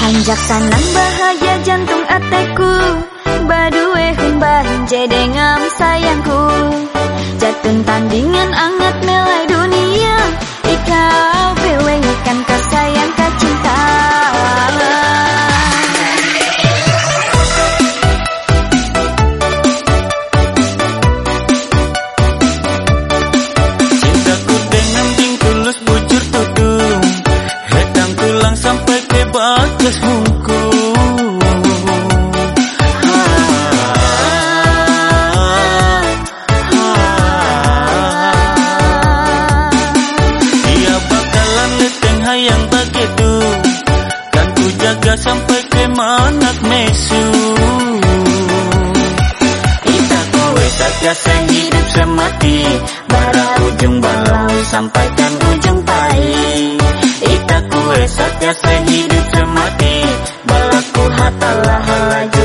Hanjaksanan bahaya jantung ateku. Badue humbah jedengam sayangku. Jatun tandingan jaga sampai ke manak mesu? Kita kowe saja hidup semati Bara ujung balau sampaikan ujung tai. Ita kue saja hidup semati Balaku hatalah laju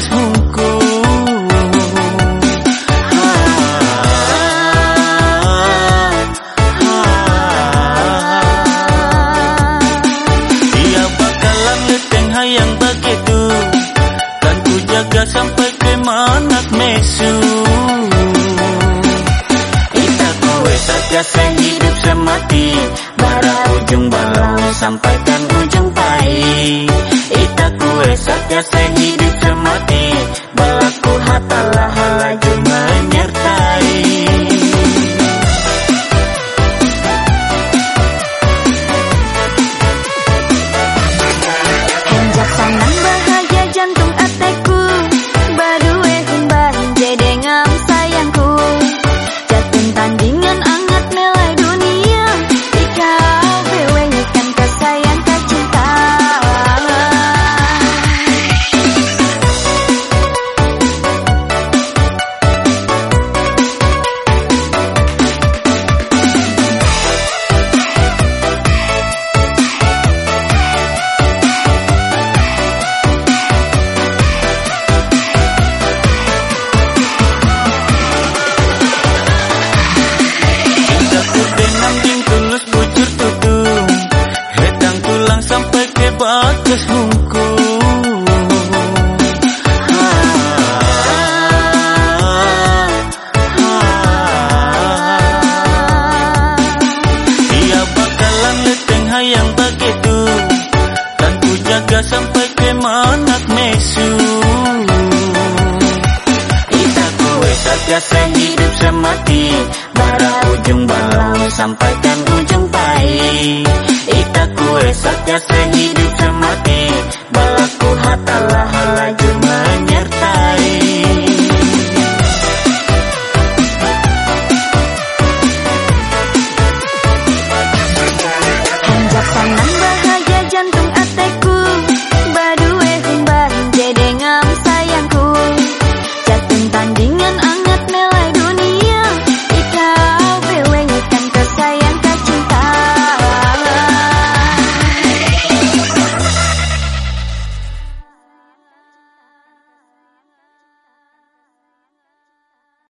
hukum Dia bakalan leteng hayang begitu Dan ku jaga sampai ke manak mesu. Ita kowe saja hidup semati Bara ujung balau sampaikan ujung pai. Ita kowe saja hidup sampai ke manak mesu. Ita kowe saja hidup semati Bara ujung balau sampaikan ujung pai Ita kowe saja hidup semati hatalah